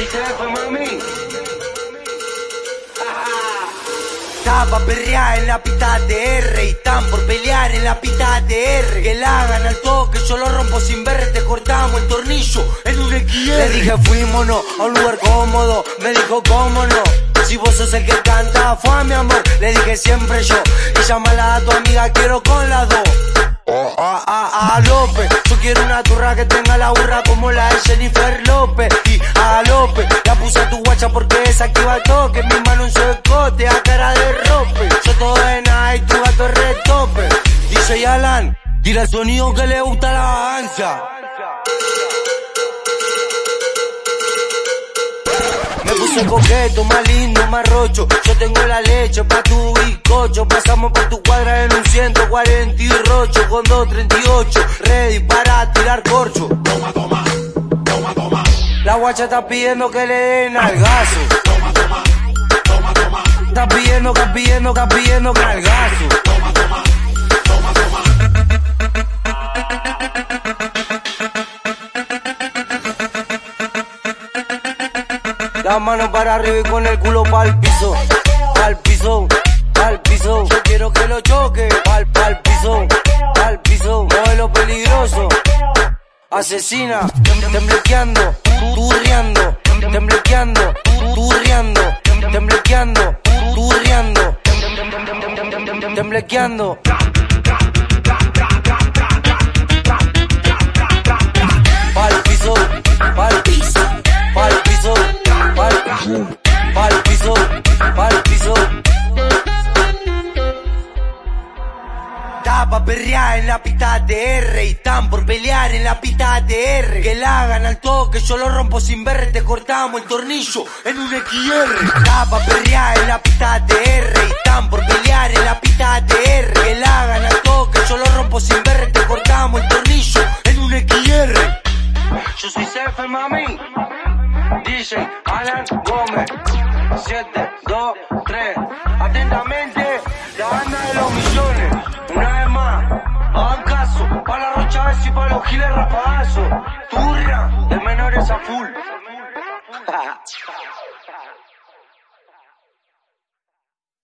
Chicharapa, mami. Tapa perrear en la pita de R y tan por pelear en la pita de R. Que la hagan al toque, yo lo rompo sin ver, te cortamos el tornillo en un Le dije fuímonos a un lugar cómodo, me dijo cómo no. Si vos sos el que canta, fue a mi amor, le dije siempre yo. Y llámala a tu amiga, quiero con las dos. Oh, ah, ah, ah López, yo quiero una turra que tenga la burra como la de Jennifer porque esa activa el toque. Mi mano su escote, a cara de rope. Yo todo en y tu gato es re tope. Dice Alan, tira el sonido que le gusta la vagancia. Me puse coqueto, más lindo, más rocho. Yo tengo la leche pa' tu bizcocho. Pasamos por tu cuadra en un 148 con 238. Ready para tirar corcho. Toma, toma, toma, toma, La guacha está pidiendo que le den al gaso. Pidiendo, está pidiendo, pidiendo que al gaso. toma, toma, toma, toma. La mano para arriba y con el culo pa'l piso. Pa'l piso, pa'l piso. Yo quiero que lo choque. Pa'l, pa'l piso, pa'l piso. Modelo peligroso. Asesina, tem- temblequeando, turriando, temblequeando. Pa'l piso, pa'l piso, pa'l piso, pa'l pa'l piso, pa'l piso. Está pa' perrear en la pista TR y están por pelear en la pista TR. Que la hagan al toque, yo lo rompo sin ver, te cortamos el tornillo en un XR. Está pa' perrear en la pista TR y mami. DJ Alan Gómez. 7, 2, 3. Atentamente, la banda de los millones. Una vez más, hagan caso. Para la Rocha y para los giles rapazos. Turra, de menores a full.